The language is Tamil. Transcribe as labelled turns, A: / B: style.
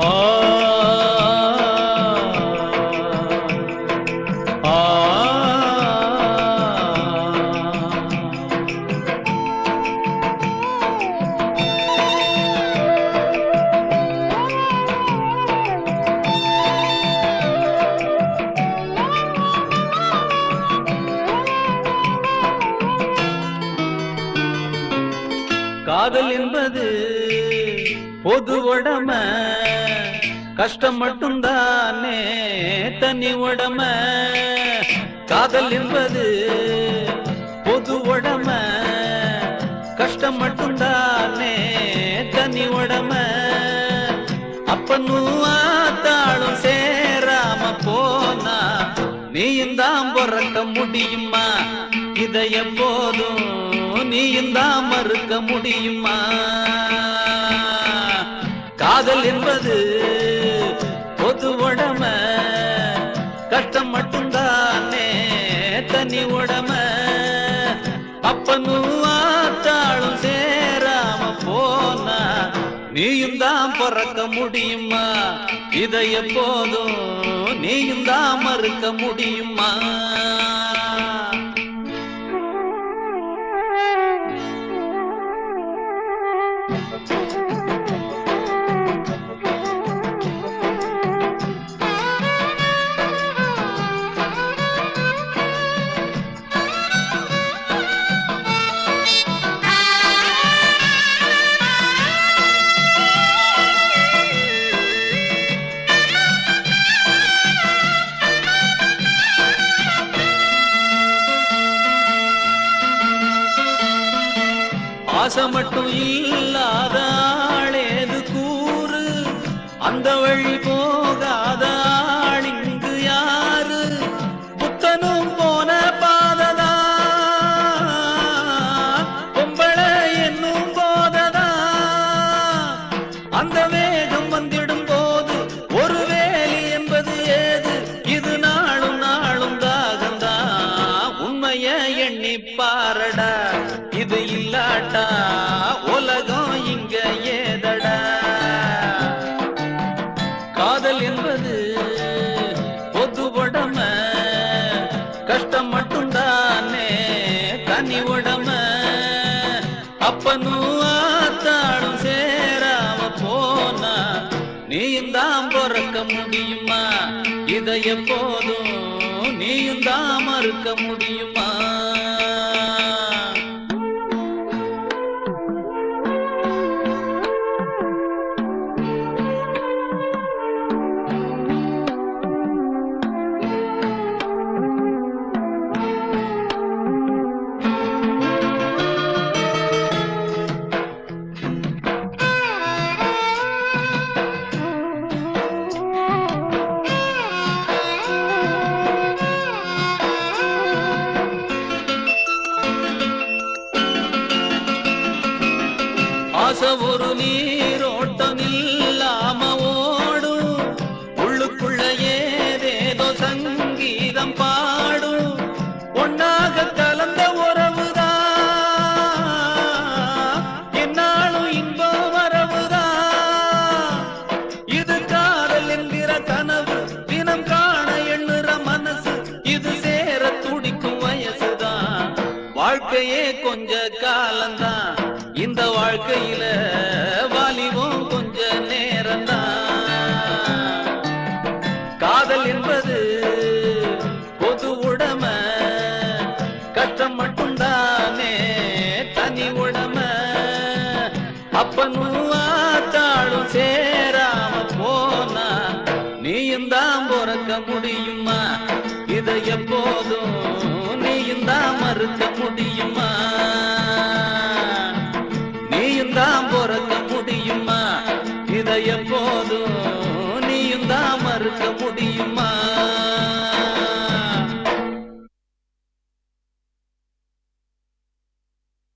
A: ஆ ஆ காதல் என்பது பொது உடம. கஷ்டம் மட்டும்தானே தனி உடம. காதல் என்பது பொது உடம. கஷ்டம் மட்டும்தானே தனி உடம. அப்பனும் ஆத்தாளும் சேராம போனா நீயும் தான் பிறக்க முடியுமா? இதை எப்போதும் மறுக்க முடியுமா? காதல் என்பது பொது உடம. கஷ்டம் மட்டும்தானே தனி உடம. அப்பனும் ஆத்தாளும் சேராம போனா நீயும் தான் பிறக்க முடியுமா? இதை எப்போதும் நீயும் தான் மறுக்க முடியுமா? ஆசை மட்டும் இல்லாத ஆளேது கூறு. அந்த வழி போகாத ஆள் இங்கு யாரு? புத்தனும் போன பாததா. பொம்பளை என்னும் போததா. அந்த வேகம் வந்திடும் போது ஒரு வேலி என்பது ஏது? இது நாளும் நாளும் தாகந்தா. உண்மைய எண்ணி பாரடா. இது இல்லாட்டா. நீயும் தான் பிறக்க முடியுமா? இதை எப்போதும் நீயும் தான் மறுக்க முடியுமா? ஒரு நீரோட்டம் இல்லாம ஓடும். உள்ளுக்குள்ள ஏதேதோ சங்கீதம் பாடும். ஒன்னாக கலந்த உறவுதான். என்னாலும் இன்பம் வரவுதான். இது காதல் என்கிற கனவு தினம் காண எண்ணுற மனசு இது சேர துடிக்கும் வயசுதான். வாழ்க்கையே கொஞ்ச காலம்தான். இந்த வாழ்க்கையில வாலிபம் கொஞ்ச நேரம்தான். காதல் என்பது பொது உடம கஷ்டம் மட்டும்தானே தனி உடம. அப்பனும் ஆத்தாளும் சேராம போனா நீயும் தான் பிறக்க முடியுமா? இதை எப்போதும் நீயும் தான் மறுக்க முடியுமா? மறுக்க முடியுமா?